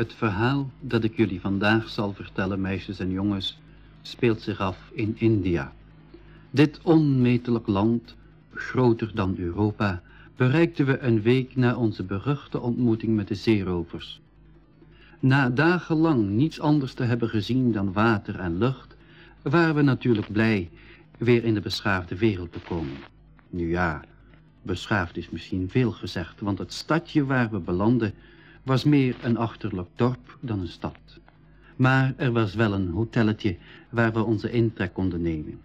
Het verhaal dat ik jullie vandaag zal vertellen, meisjes en jongens, speelt zich af in India. Dit onmetelijk land, groter dan Europa, bereikten we een week na onze beruchte ontmoeting met de zeerovers. Na dagenlang niets anders te hebben gezien dan water en lucht, waren we natuurlijk blij weer in de beschaafde wereld te komen. Nu ja, beschaafd is misschien veel gezegd, want het stadje waar we belanden was meer een achterlijk dorp dan een stad. Maar er was wel een hotelletje waar we onze intrek konden nemen.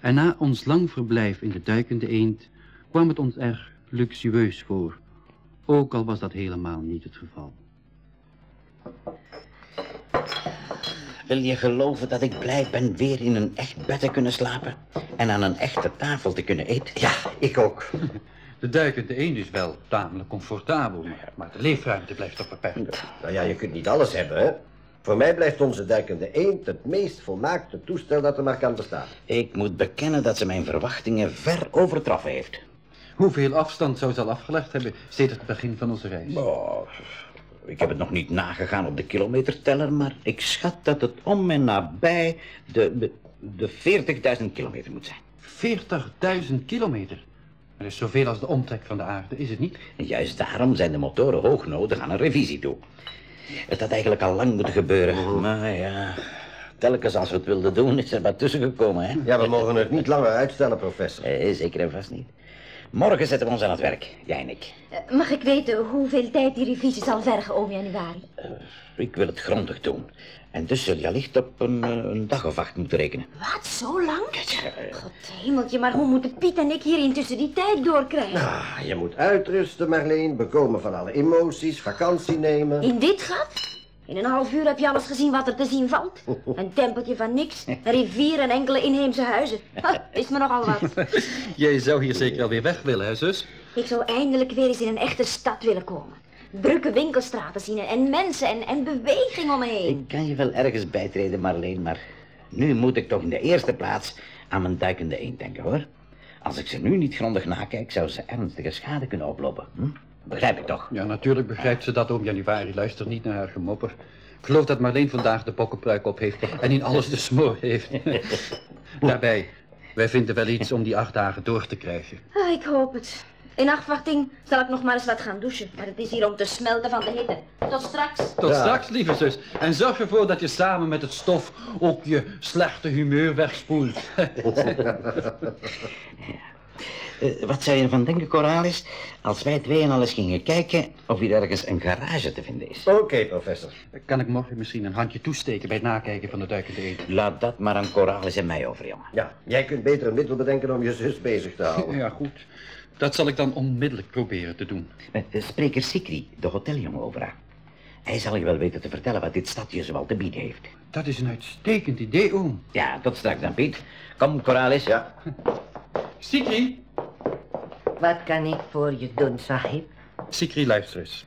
En na ons lang verblijf in de duikende eend kwam het ons erg luxueus voor, ook al was dat helemaal niet het geval. Wil je geloven dat ik blij ben weer in een echt bed te kunnen slapen? En aan een echte tafel te kunnen eten? Ja, ik ook. De duikende eend is wel tamelijk comfortabel, maar, maar de leefruimte blijft toch beperkt. Nou ja, je kunt niet alles hebben, hè? Voor mij blijft onze duikende eend het meest volmaakte toestel dat er maar kan bestaan. Ik moet bekennen dat ze mijn verwachtingen ver overtroffen heeft. Hoeveel afstand zou ze al afgelegd hebben sinds het begin van onze reis? Oh, ik heb het nog niet nagegaan op de kilometerteller, maar ik schat dat het om en nabij de, de, de 40.000 kilometer moet zijn. 40.000 kilometer? Is zoveel als de omtrek van de aarde, is het niet? En juist daarom zijn de motoren hoog nodig aan een revisie toe. Het had eigenlijk al lang moeten gebeuren, maar ja... Telkens als we het wilden doen, is er wat tussen gekomen, hè? Ja, we mogen het niet langer uitstellen, professor. Eh, zeker en vast niet. Morgen zetten we ons aan het werk, jij en ik. Eh, Mag ik weten hoeveel tijd die revisie zal vergen, oom januari? Ik wil het grondig doen. En dus zul je allicht op een, eh, een dag of acht moeten rekenen. Wat, zo lang? God hemeltje, maar hoe moeten Piet en ik hier intussen die tijd doorkrijgen? Ah, je moet uitrusten, Marleen. Bekomen van alle emoties, vakantie nemen. In dit gat? In een half uur heb je alles gezien wat er te zien valt. Een tempeltje van niks, een rivier en enkele inheemse huizen. Ha, is me nogal wat. Jij zou hier zeker alweer weg willen, hè, zus? Ik zou eindelijk weer eens in een echte stad willen komen. Drukke winkelstraten zien en mensen en, en beweging om me heen. Ik kan je wel ergens bijtreden, Marleen, maar nu moet ik toch in de eerste plaats aan mijn duikende eend denken, hoor. Als ik ze nu niet grondig nakijk, zou ze ernstige schade kunnen oplopen. Hm? Begrijp ik toch? Ja, natuurlijk begrijpt ze dat, oom Januari. Luister niet naar haar gemopper. Ik geloof dat Marleen vandaag de bokkenpruik op heeft en in alles de smoor heeft. Daarbij, wij vinden wel iets om die acht dagen door te krijgen. Ah, ik hoop het. In afwachting zal ik nog maar eens wat gaan douchen. Maar het is hier om te smelten van de hitte. Tot straks. Tot straks, lieve zus. En zorg ervoor dat je samen met het stof ook je slechte humeur wegspoelt. Eh, wat zou je ervan denken, Coralis, als wij tweeën al eens gingen kijken of hier ergens een garage te vinden is? Oké, professor. kan ik morgen misschien een handje toesteken bij het nakijken van de duikende eend? Laat dat maar aan Coralis en mij over, jongen. Ja, jij kunt beter een middel bedenken om je zus bezig te houden. Ja, goed. Dat zal ik dan onmiddellijk proberen te doen. Met de spreker Sikri, de hoteljongen over haar. Hij zal je wel weten te vertellen wat dit stadje zoal te bieden heeft. Dat is een uitstekend idee, oom. Ja, tot straks dan, Piet. Kom, Coralis. Ja. Sikri? Wat kan ik voor je doen, Sahib? Sikri, luister eens.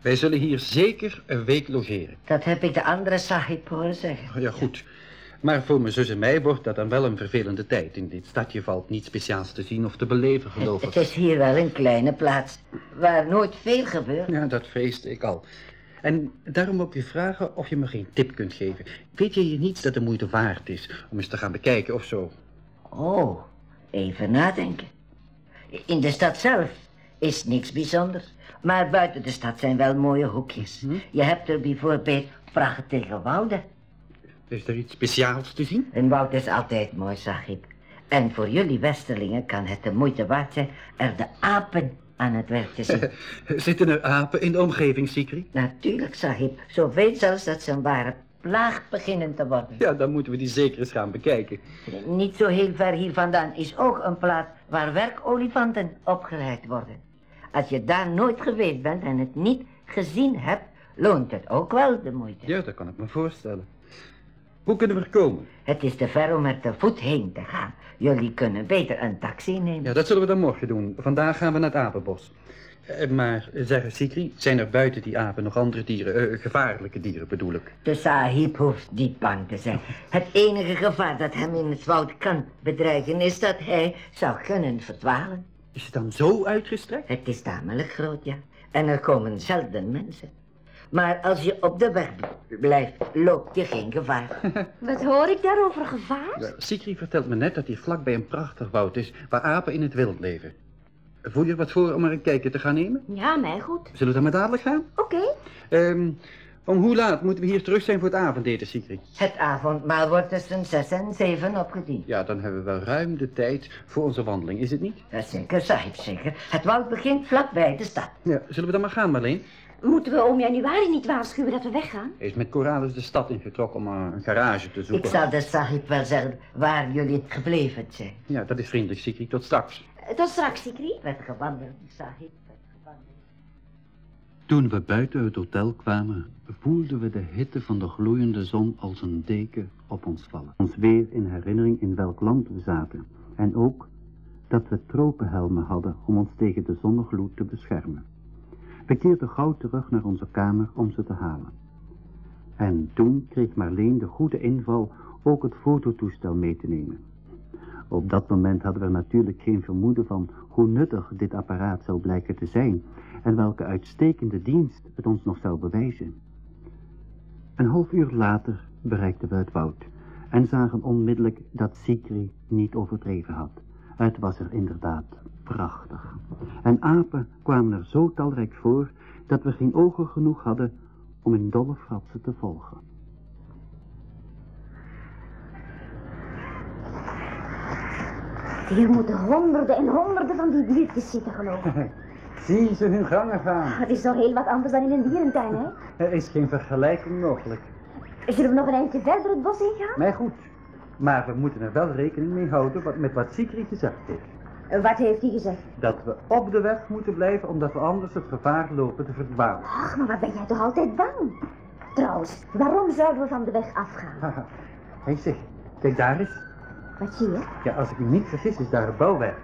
Wij zullen hier zeker een week logeren. Dat heb ik de andere Sahib horen zeggen. Ja, goed. Maar voor mijn zus en mij wordt dat dan wel een vervelende tijd. In dit stadje valt niets speciaals te zien of te beleven, geloof Het ik. is hier wel een kleine plaats waar nooit veel gebeurt. Ja, dat vreesde ik al. En daarom ook je vragen of je me geen tip kunt geven. Weet je hier niets dat de moeite waard is om eens te gaan bekijken of zo? Oh, even nadenken. In de stad zelf is niks bijzonders. Maar buiten de stad zijn wel mooie hoekjes. Je hebt er bijvoorbeeld prachtige wouden. Is er iets speciaals te zien? Een woud is altijd mooi, Sahib. En voor jullie westerlingen kan het de moeite waard zijn er de apen aan het werk te zien. Zitten er apen in de omgeving, Sikri? Natuurlijk, Sahib. Zoveel zelfs dat ze een ware plaag beginnen te worden. Ja, dan moeten we die zeker eens gaan bekijken. Niet zo heel ver hier vandaan is ook een plaats waar werkolifanten opgeleid worden. Als je daar nooit geweest bent en het niet gezien hebt, loont het ook wel de moeite. Ja, dat kan ik me voorstellen. Hoe kunnen we er komen? Het is te ver om er te voet heen te gaan. Jullie kunnen beter een taxi nemen. Ja, dat zullen we dan morgen doen. Vandaag gaan we naar het apenbos. Eh, Maar, zeg Sikri, zijn er buiten die apen nog andere dieren? eh, gevaarlijke dieren bedoel ik. De sahib hoeft niet bang te zijn. Het enige gevaar dat hem in het woud kan bedreigen is dat hij zou kunnen verdwalen. Is het dan zo uitgestrekt? Het is tamelijk groot, ja. En er komen zelden mensen. Maar als je op de weg blijft, loop je geen gevaar. Wat hoor ik daarover gevaar? Ja, Sigrid vertelt me net dat hier vlakbij een prachtig woud is waar apen in het wild leven. Voel je er wat voor om er een kijkje te gaan nemen? Ja, mij goed. Zullen we dan maar dadelijk gaan? Oké. Ehm, om hoe laat moeten we hier terug zijn voor het avondeten, Sigrid? Het avondmaal wordt tussen zes en zeven opgediend. Ja, dan hebben we wel ruim de tijd voor onze wandeling, is het niet? Ja, zeker, sahib, zeker. Het woud begint vlakbij de stad. Ja, zullen we dan maar gaan, Marleen? Moeten we oom januari niet waarschuwen dat we weggaan? Hij is met Coralis de stad ingetrokken om eh, een garage te Ik zoeken. zal de sahib wel zeggen waar jullie gebleven zijn. Ja, dat is vriendelijk, Sigrid. Tot straks. Eh, Tot straks, Sikri. Werd gewandeld, sahib. werd gewandeld. Toen we buiten het hotel kwamen, voelden we de hitte van de gloeiende zon als een deken op ons vallen. Ons weer in herinnering in welk land we zaten. En ook dat we tropenhelmen hadden om ons tegen de zonnegloed te beschermen. We keerden gauw terug naar onze kamer om ze te halen. En toen kreeg Marleen de goede inval ook het fototoestel mee te nemen. Op dat moment hadden we natuurlijk geen vermoeden van hoe nuttig dit apparaat zou blijken te zijn en welke uitstekende dienst het ons nog zou bewijzen. Een half uur later bereikten we het woud en zagen onmiddellijk dat Sikri niet overdreven had. Het was er inderdaad prachtig. En apen kwamen er zo talrijk voor dat we geen ogen genoeg hadden om in dolle fratsen te volgen. Hier moeten honderden en honderden van die diertjes zitten, geloof ik. Zie ze hun gangen gaan. Het is toch heel wat anders dan in een dierentuin, hè? Er is geen vergelijking mogelijk. Zullen we nog een eindje verder het bos ingaan? Mij goed. Maar we moeten er wel rekening mee houden wat, met wat Sigrid gezegd heeft. Wat heeft hij gezegd? Dat we op de weg moeten blijven omdat we anders het gevaar lopen te verdwalen. Ach, maar wat ben jij toch altijd bang? Trouwens, waarom zouden we van de weg afgaan? Haha. Hé zeg, kijk daar eens. Wat zie je? Ja, als ik me niet vergis is daar een bouwwerk.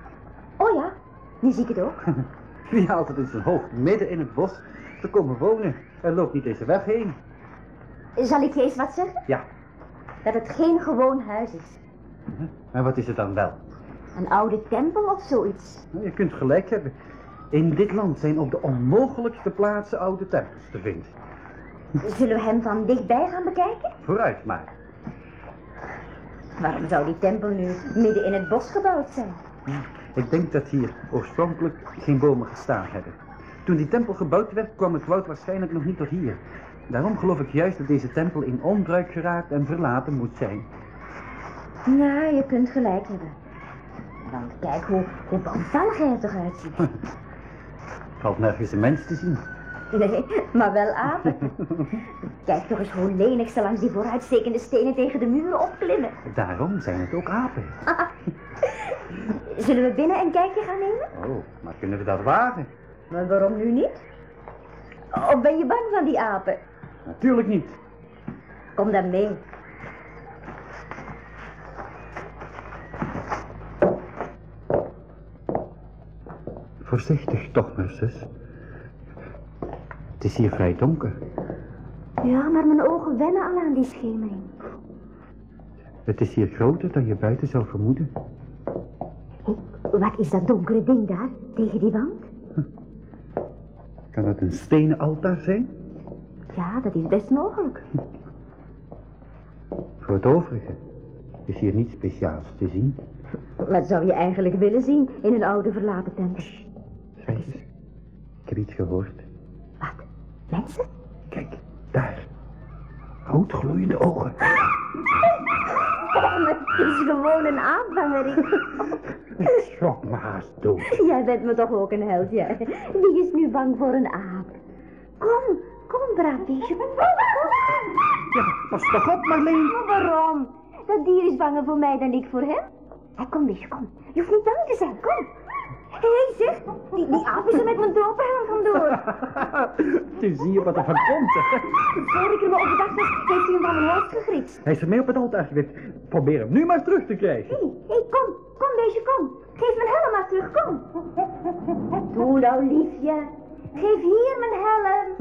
Oh ja, nu zie ik het ook. Wie haalt het in zijn hoofd midden in het bos te komen wonen en loopt niet deze weg heen? Zal ik je eens wat zeggen? Ja, Dat het geen gewoon huis is. en wat is het dan wel? Een oude tempel of zoiets. Nou, je kunt gelijk hebben. In dit land zijn op de onmogelijkste plaatsen oude tempels te vinden. Zullen we hem van dichtbij gaan bekijken? Vooruit maar. Waarom zou die tempel nu midden in het bos gebouwd zijn? Ik denk dat hier oorspronkelijk geen bomen gestaan hebben. Toen die tempel gebouwd werd, kwam het woud waarschijnlijk nog niet tot hier. Daarom geloof ik juist dat deze tempel in onbruik geraakt en verlaten moet zijn. Ja, je kunt gelijk hebben. Want kijk hoe, hoe bangvallig hij er toch uitziet. Valt nergens een mens te zien. Nee, maar wel apen. Kijk toch eens hoe lenig ze langs die vooruitstekende stenen tegen de muren opklimmen. Daarom zijn het ook apen. Zullen we binnen een kijkje gaan nemen? Oh, maar kunnen we dat wagen? Maar waarom nu niet? Of ben je bang van die apen? Natuurlijk niet. Kom dan mee. Voorzichtig toch, maar zus. Het is hier vrij donker. Ja, maar mijn ogen wennen al aan die schemering. Het is hier groter dan je buiten zou vermoeden. Hé, wat is dat donkere ding daar, tegen die wand? Kan het een stenen altaar zijn? Ja, dat is best mogelijk. Voor het overige is hier niets speciaals te zien. Wat zou je eigenlijk willen zien in een oude verlaten tempel? Heb iets gehoord. Wat? Mensen? Kijk, daar. Roodgloeiende ogen. Oh, het is gewoon een aanvangerik. Ik schrok me haast dood. Jij bent me toch ook een held, jij. Wie is nu bang voor een aap? Kom, kom, braaf beestje. Ja, pas toch op, Marleen. Maar waarom? Dat dier is banger voor mij dan ik voor hem. Hé, kom, beestje, kom. Je hoeft niet bang te zijn, kom. Hé, hey, zeg, die, die aap is er met mijn tropenhelm vandoor. Toen zie je wat er van komt. Voor ik er me op bedacht was, heeft hij hem van mijn hoofd gegrikt. Hij is er mee op het altaar. Probeer hem nu maar terug te krijgen. Hé, hey, hey, kom, kom, beestje, kom. Geef mijn helm maar terug, kom. Doe nou, liefje. Geef hier mijn helm.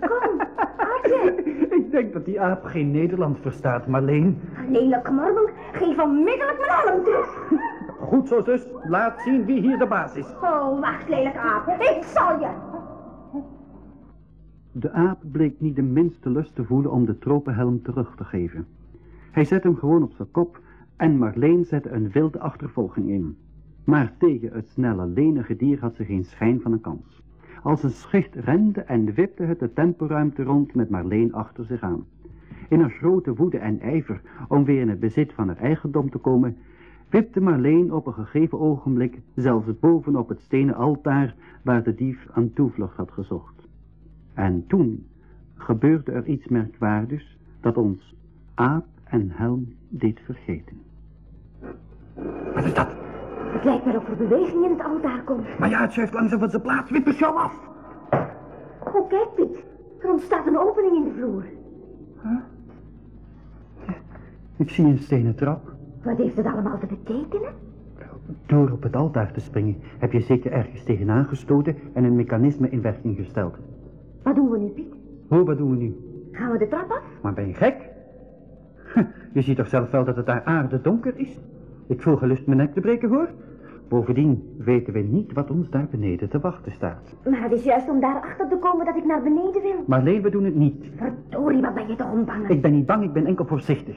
Kom, aapje. Ik denk dat die aap geen Nederlands verstaat, Marleen. Lelijk knormel, geef onmiddellijk mijn helm terug. Goed zo, zus. Laat zien wie hier de baas is. Oh, wacht, lelijk aap. Ik zal je. De aap bleek niet de minste lust te voelen om de tropenhelm terug te geven. Hij zette hem gewoon op zijn kop en Marleen zette een wilde achtervolging in. Maar tegen het snelle lenige dier had ze geen schijn van een kans. Als een schicht rende en wipte het de temporuimte rond met Marleen achter zich aan. In haar grote woede en ijver om weer in het bezit van haar eigendom te komen, wipte Marleen op een gegeven ogenblik zelfs bovenop het stenen altaar waar de dief aan toevlucht had gezocht. En toen gebeurde er iets merkwaardigs dat ons aap en helm deed vergeten. Wat is dat? Het lijkt wel of er beweging in het altaar komt. Maar ja, het schuift langzaam van zijn plaats. Wip het jou af. Oh, kijk Piet. Er ontstaat een opening in de vloer. Ik zie een stenen trap. Wat heeft het allemaal te betekenen? Door op het altaar te springen heb je zeker ergens tegenaan gestoten en een mechanisme in werking gesteld. Wat doen we nu, Piet? Hoe, wat doen we nu? Gaan we de trap af? Maar ben je gek? Je ziet toch zelf wel dat het daar aarde donker is? Ik voel gelust mijn nek te breken, hoor. Bovendien weten we niet wat ons daar beneden te wachten staat. Maar het is juist om daarachter te komen dat ik naar beneden wil. Maar alleen, we doen het niet. Verdorie, wat ben je toch onbang. Ik ben niet bang, ik ben enkel voorzichtig.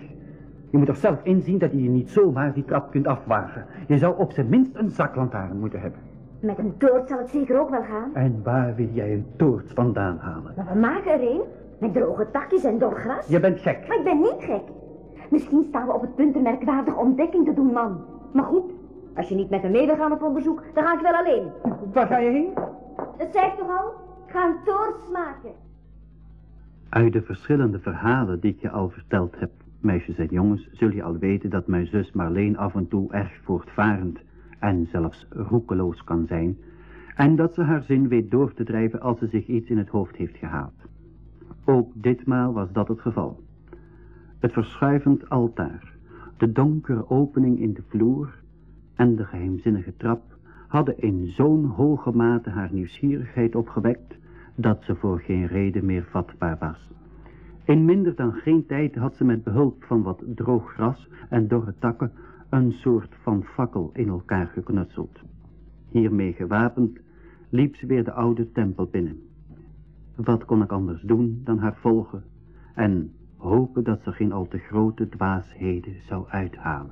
Je moet toch zelf inzien dat je niet zomaar die trap kunt afwagen. Je zou op zijn minst een zaklantaarn moeten hebben. Met een toort zal het zeker ook wel gaan. En waar wil jij een toorts vandaan halen? Maar we maken er een. Met droge takjes en dor gras. Je bent gek. Maar ik ben niet gek. Misschien staan we op het punt een merkwaardige ontdekking te doen, man. Maar goed, als je niet met me mee wil gaan op onderzoek, dan ga ik wel alleen. Waar ga je heen? Dat zei ik toch al? Ik ga een toorts maken. Uit de verschillende verhalen die ik je al verteld heb, meisjes en jongens, zul je al weten dat mijn zus Marleen af en toe erg voortvarend en zelfs roekeloos kan zijn, en dat ze haar zin weet door te drijven als ze zich iets in het hoofd heeft gehaald. Ook ditmaal was dat het geval. Het verschuivend altaar, de donkere opening in de vloer en de geheimzinnige trap hadden in zo'n hoge mate haar nieuwsgierigheid opgewekt dat ze voor geen reden meer vatbaar was. In minder dan geen tijd had ze met behulp van wat droog gras en dorre takken een soort van fakkel in elkaar geknutseld. Hiermee gewapend liep ze weer de oude tempel binnen. Wat kon ik anders doen dan haar volgen en hopen dat ze geen al te grote dwaasheden zou uithalen.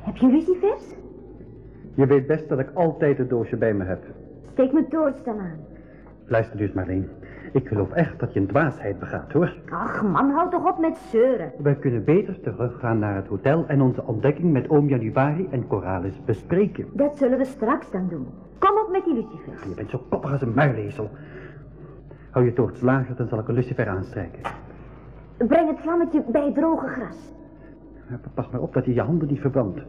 Heb je lucifers? Je weet best dat ik altijd het doosje bij me heb. Steek mijn toorts dan aan. Luister dus Marleen. Ik geloof echt dat je een dwaasheid begaat, hoor. Ach man, houd toch op met zeuren. We kunnen beter teruggaan naar het hotel en onze ontdekking met oom Januari en Coralis bespreken. Dat zullen we straks dan doen. Kom op met die lucifers. Je bent zo koppig als een muilezel. Hou je toorts lager, dan zal ik een lucifer aanstrijken. Breng het vlammetje bij het droge gras. Pas maar op dat je je handen niet verbrandt.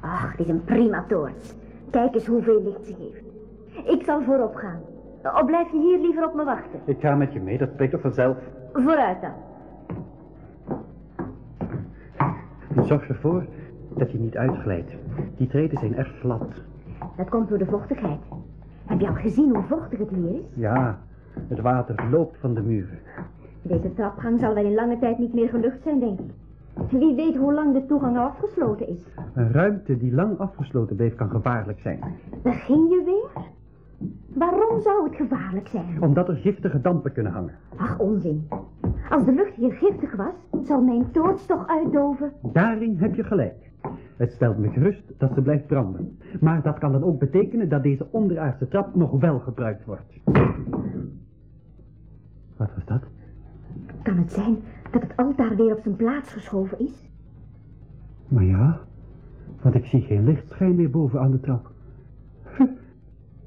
Ach, het is een prima toorts. Kijk eens hoeveel licht ze geeft. Ik zal voorop gaan. Of blijf je hier liever op me wachten? Ik ga met je mee, dat spreekt toch vanzelf. Vooruit dan. Zorg ervoor dat je niet uitglijdt. Die treden zijn erg glad. Dat komt door de vochtigheid. Heb je al gezien hoe vochtig het hier is? Ja, het water loopt van de muren. Deze trapgang zal wel in lange tijd niet meer gelucht zijn, denk ik. Wie weet hoe lang de toegang al afgesloten is. Een ruimte die lang afgesloten bleef kan gevaarlijk zijn. Begin je weer? Waarom zou het gevaarlijk zijn? Omdat er giftige dampen kunnen hangen. Ach, onzin. Als de lucht hier giftig was, zou mijn toorts toch uitdoven? Daarin heb je gelijk. Het stelt me gerust dat ze blijft branden. Maar dat kan dan ook betekenen dat deze onderaardse trap nog wel gebruikt wordt. Wat was dat? Kan het zijn dat het altaar weer op zijn plaats geschoven is? Maar ja, want ik zie geen lichtschijn meer boven aan de trap.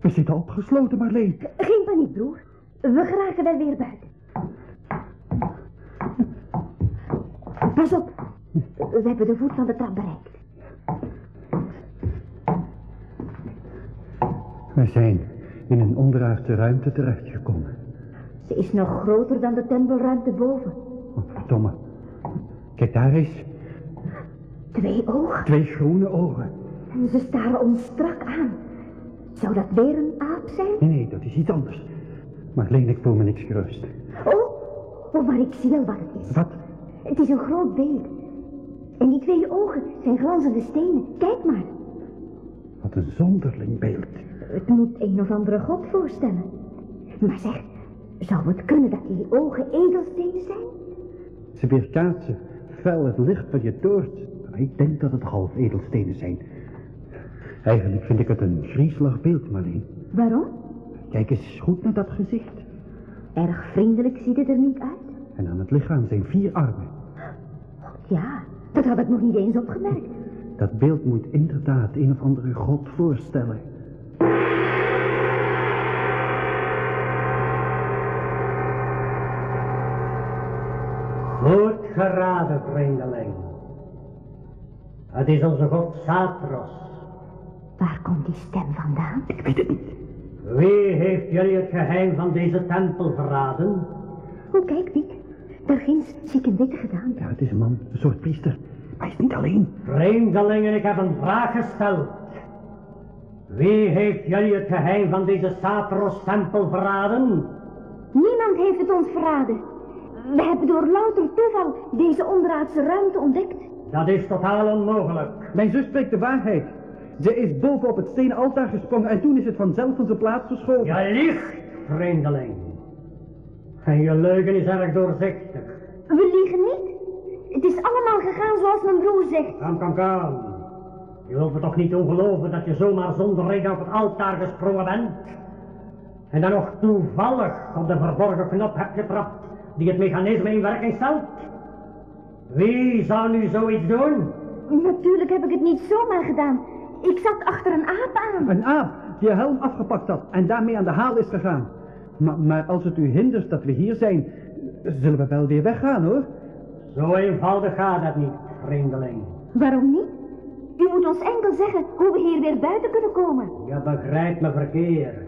We zitten opgesloten, Marleen. Geen paniek, broer. We geraken wel weer buiten. Pas op. We hebben de voet van de trap bereikt. We zijn in een onderaardse ruimte terechtgekomen. Ze is nog groter dan de tempelruimte boven. Oh, verdomme. Kijk daar eens. Twee ogen. Twee groene ogen. En ze staren ons strak aan. Zou dat weer een aap zijn? Nee, nee, dat is iets anders. Marleen, ik voel me niks gerust. Oh, oh, maar ik zie al wat het is. Wat? Het is een groot beeld. En die twee ogen zijn glanzende stenen. Kijk maar. Wat een zonderling beeld. Het moet een of andere god voorstellen. Maar zeg, zou het kunnen dat die ogen edelstenen zijn? Ze weerkaatsen fel het licht van je toort. Ik denk dat het half edelstenen zijn. Eigenlijk vind ik het een griezelig beeld, Marleen. Waarom? Kijk eens goed naar dat gezicht. Erg vriendelijk ziet het er niet uit. En aan het lichaam zijn vier armen. Ja, dat had ik nog niet eens opgemerkt. Dat beeld moet inderdaad een of andere god voorstellen. Goed geraden, vreemdeling. Het is onze god Satros. Waar komt die stem vandaan? Ik weet het niet. Wie heeft jullie het geheim van deze tempel verraden? Oh, kijk, Piet. Daar ginds zie ik een witte gedaan. Ja, het is een man, een soort priester. Hij is niet alleen. Vreemdelingen, ik heb een vraag gesteld. Wie heeft jullie het geheim van deze Satros-tempel verraden? Niemand heeft het ons verraden. We hebben door louter toeval deze onderaardse ruimte ontdekt. Dat is totaal onmogelijk. Mijn zus spreekt de waarheid. Ze is boven op het stenen altaar gesprongen en toen is het vanzelf van zijn plaats geschoven. Je liegt, vreemdeling. En je leugen is erg doorzichtig. We liegen niet. Het is allemaal gegaan zoals mijn broer zegt. Kom, kom, kom. Je wilt me toch niet ongeloven dat je zomaar zonder reden op het altaar gesprongen bent? En dan nog toevallig op de verborgen knop hebt getrapt die het mechanisme in werking stelt? Wie zou nu zoiets doen? Natuurlijk heb ik het niet zomaar gedaan. Ik zat achter een aap aan. Een aap die haar helm afgepakt had en daarmee aan de haal is gegaan. Maar, maar als het u hindert dat we hier zijn, zullen we wel weer weggaan hoor. Zo eenvoudig gaat dat niet, vreemdeling. Waarom niet? U moet ons enkel zeggen hoe we hier weer buiten kunnen komen. Je begrijpt me verkeerd.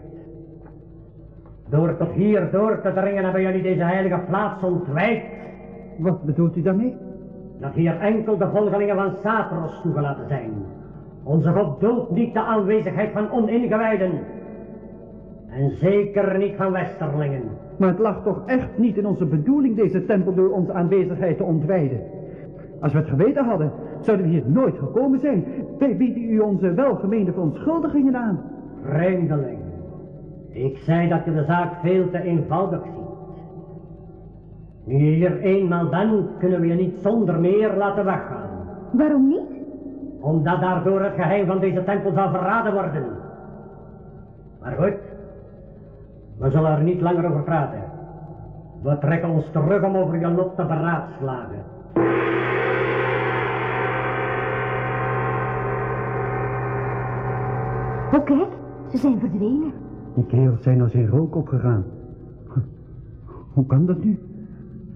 Door tot hier door te dringen hebben jullie deze heilige plaats ontwijd. Wat bedoelt u daarmee? Dat hier enkel de volgelingen van Satros toegelaten zijn. Onze God duldt niet de aanwezigheid van oningewijden. En zeker niet van westerlingen. Maar het lag toch echt niet in onze bedoeling deze tempel door onze aanwezigheid te ontwijden. Als we het geweten hadden, zouden we hier nooit gekomen zijn. Wij bieden u onze welgemeende verontschuldigingen aan. Vreemdeling. Ik zei dat je de zaak veel te eenvoudig ziet. Nu je hier eenmaal bent, kunnen we je niet zonder meer laten weggaan. Waarom niet? Omdat daardoor het geheim van deze tempel zal verraden worden. Maar goed, we zullen er niet langer over praten. We trekken ons terug om over je lot te beraadslagen. Oh, kijk, ze zijn verdwenen. Die kerels zijn als in rook opgegaan. Hoe kan dat nu?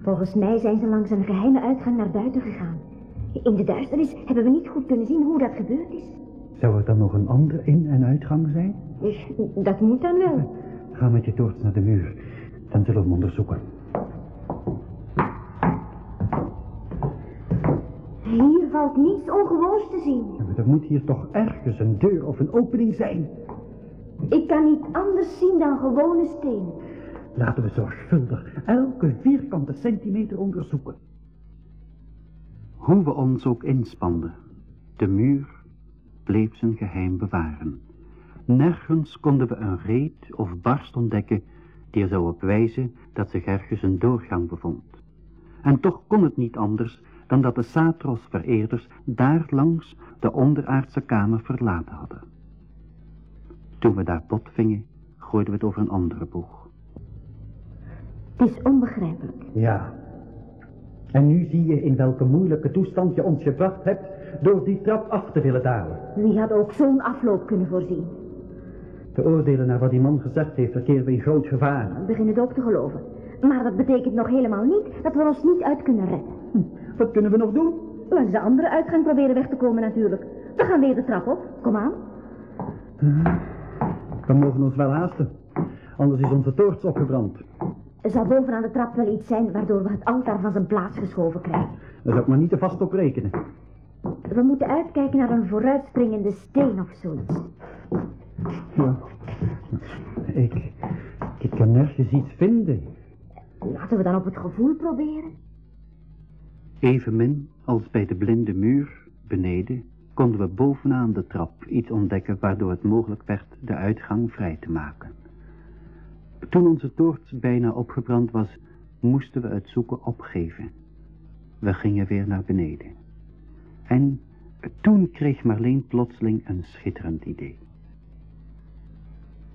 Volgens mij zijn ze langs een geheime uitgang naar buiten gegaan. In de duisternis hebben we niet goed kunnen zien hoe dat gebeurd is. Zou er dan nog een andere in- en uitgang zijn? Dat moet dan wel. Ga met je toorts naar de muur. Dan zullen we hem onderzoeken. Hier valt niets ongewoons te zien. Ja, maar er moet hier toch ergens een deur of een opening zijn. Ik kan niet anders zien dan gewone steen. Laten we zorgvuldig elke vierkante centimeter onderzoeken. Hoe we ons ook inspanden, de muur bleef zijn geheim bewaren. Nergens konden we een reet of barst ontdekken die er zou op wijzen dat zich ergens een doorgang bevond. En toch kon het niet anders dan dat de Satros-vereerders daar langs de onderaardse kamer verlaten hadden. Toen we daar bot vingen, gooiden we het over een andere boeg. Het is onbegrijpelijk. Ja. En nu zie je in welke moeilijke toestand je ons gebracht hebt door die trap af te willen dalen. Wie had ook zo'n afloop kunnen voorzien? Te oordelen naar wat die man gezegd heeft, verkeren we in groot gevaar. Ik begin het ook te geloven. Maar dat betekent nog helemaal niet dat we ons niet uit kunnen redden. Hm, Wat kunnen we nog doen? Langs de andere uitgang proberen weg te komen natuurlijk. We gaan weer de trap op. Kom aan. We mogen ons wel haasten. Anders is onze toorts opgebrand. Er zal bovenaan de trap wel iets zijn waardoor we het altaar van zijn plaats geschoven krijgen. Daar zou ik maar niet te vast op rekenen. We moeten uitkijken naar een vooruitspringende steen of zoiets. Ja. Ik, ik kan nergens iets vinden. Laten we dan op het gevoel proberen. Evenmin als bij de blinde muur beneden konden we bovenaan de trap iets ontdekken waardoor het mogelijk werd de uitgang vrij te maken. Toen onze toorts bijna opgebrand was, moesten we het zoeken opgeven. We gingen weer naar beneden. En toen kreeg Marleen plotseling een schitterend idee.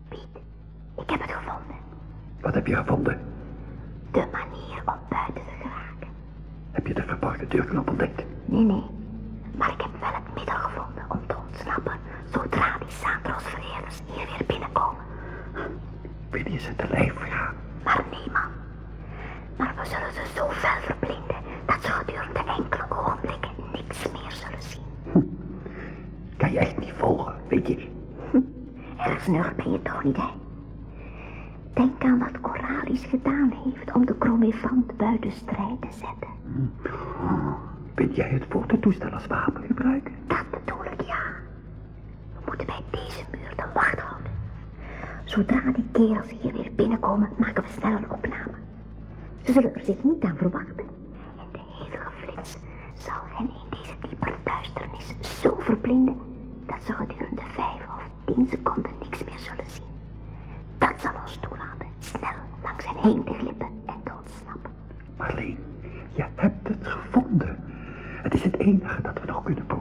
Piet, ik heb het gevonden. Wat heb je gevonden? De manier om buiten te geraken. Heb je de verborgen deurknop ontdekt? Nee, nee. Maar ik heb wel het middel gevonden om te ontsnappen zodra die Sandros-vereerders hier weer binnenkomen. Wil je ze te lijf gaan? Maar nee, man. Maar we zullen ze zo fel verblinden dat ze gedurende enkele ogenblikken niks meer zullen zien. Kan je echt niet volgen, weet je? Erg snug ben je toch niet, hè? Denk aan wat Coralis gedaan heeft om de chromefant buiten strijd te zetten. Wil jij het fototoestel als wapen gebruiken? Dat bedoel ik, ja. We moeten bij deze muur de wacht houden. Zodra die kerels hier weer binnenkomen, maken we snel een opname. Ze zullen er zich niet aan verwachten. En de hevige flits zal hen in deze diepere duisternis zo verblinden dat ze gedurende vijf of tien seconden niks meer zullen zien. Dat zal ons toelaten snel langs hen heen te glippen en te ontsnappen. Marleen, je hebt het gevonden. Het is het enige dat we nog kunnen proberen.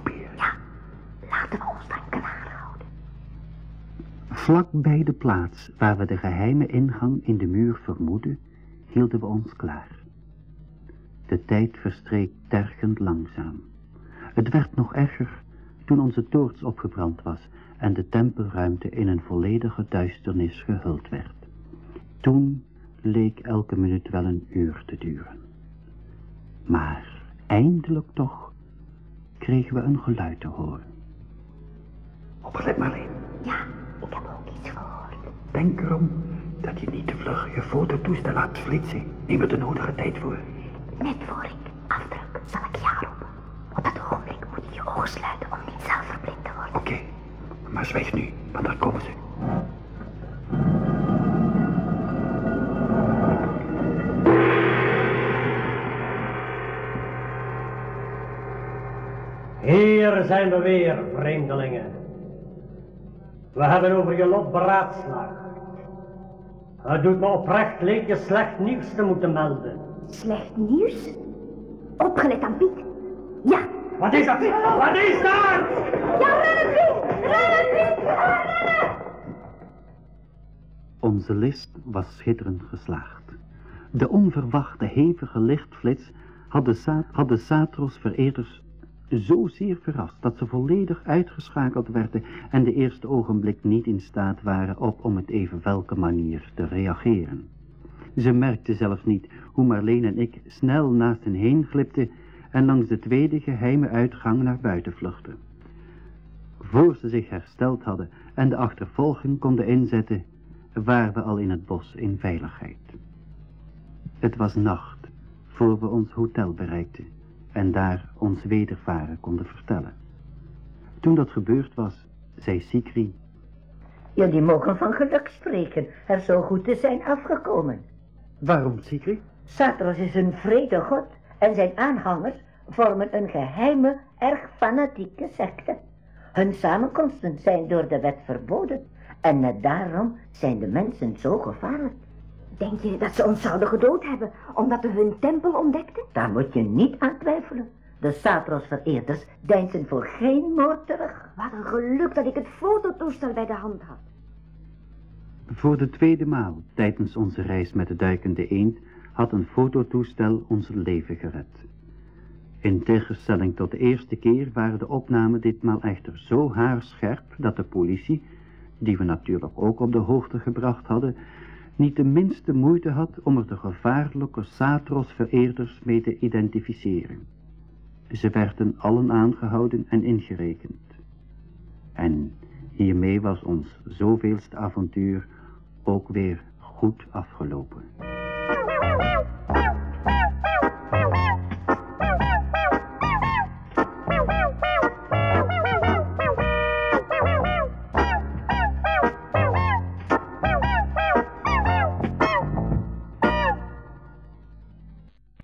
Vlak bij de plaats waar we de geheime ingang in de muur vermoeden, hielden we ons klaar. De tijd verstreek tergend langzaam. Het werd nog erger toen onze toorts opgebrand was en de tempelruimte in een volledige duisternis gehuld werd. Toen leek elke minuut wel een uur te duren. Maar eindelijk toch kregen we een geluid te horen. Opgelet, Marleen. Ja, Denk erom dat je niet te vlug je fototoestel laat flitsen. Neem er de nodige tijd voor. Net voor ik afdruk, zal ik ja roepen. Op dat ogenblik moet je je ogen sluiten om niet zelf verblind te worden. Oké, maar zwijg nu, want daar komen ze. Hier zijn we weer, vreemdelingen. We hebben over je lot beraadslaagd. Het doet me oprecht leed je slecht nieuws te moeten melden. Slecht nieuws? Opgelet aan Piet. Ja, Wat is dat? Wat is dat? ja, rennen Piet! Rennen Piet! Rennen! Onze list was schitterend geslaagd. De onverwachte hevige lichtflits had de, Sa had de Satros vereerders zozeer verrast dat ze volledig uitgeschakeld werden en de eerste ogenblik niet in staat waren op om het even welke manier te reageren. Ze merkten zelfs niet hoe Marleen en ik snel naast hen heen glipten en langs de tweede geheime uitgang naar buiten vluchtten. Voor ze zich hersteld hadden en de achtervolging konden inzetten, waren we al in het bos in veiligheid. Het was nacht voor we ons hotel bereikten en daar ons wedervaren konden vertellen. Toen dat gebeurd was, zei Sikri, Jullie mogen van geluk spreken er zo goed te zijn afgekomen. waarom Sikri? Satros is een vrede god en zijn aanhangers vormen een geheime, erg fanatieke secte. Hun samenkomsten zijn door de wet verboden en net daarom zijn de mensen zo gevaarlijk. Denk je dat ze ons zouden gedood hebben omdat we hun tempel ontdekten? Daar moet je niet aan twijfelen. De Satros-vereerders deinzen voor geen moord terug. Wat een geluk dat ik het fototoestel bij de hand had. Voor de tweede maal tijdens onze reis met de duikende eend had een fototoestel ons leven gered. In tegenstelling tot de eerste keer waren de opnamen ditmaal echter zo haarscherp dat de politie, die we natuurlijk ook op de hoogte gebracht hadden, niet de minste moeite had om er de gevaarlijke Satros-vereerders mee te identificeren. Ze werden allen aangehouden en ingerekend. En hiermee was ons zoveelste avontuur ook weer goed afgelopen.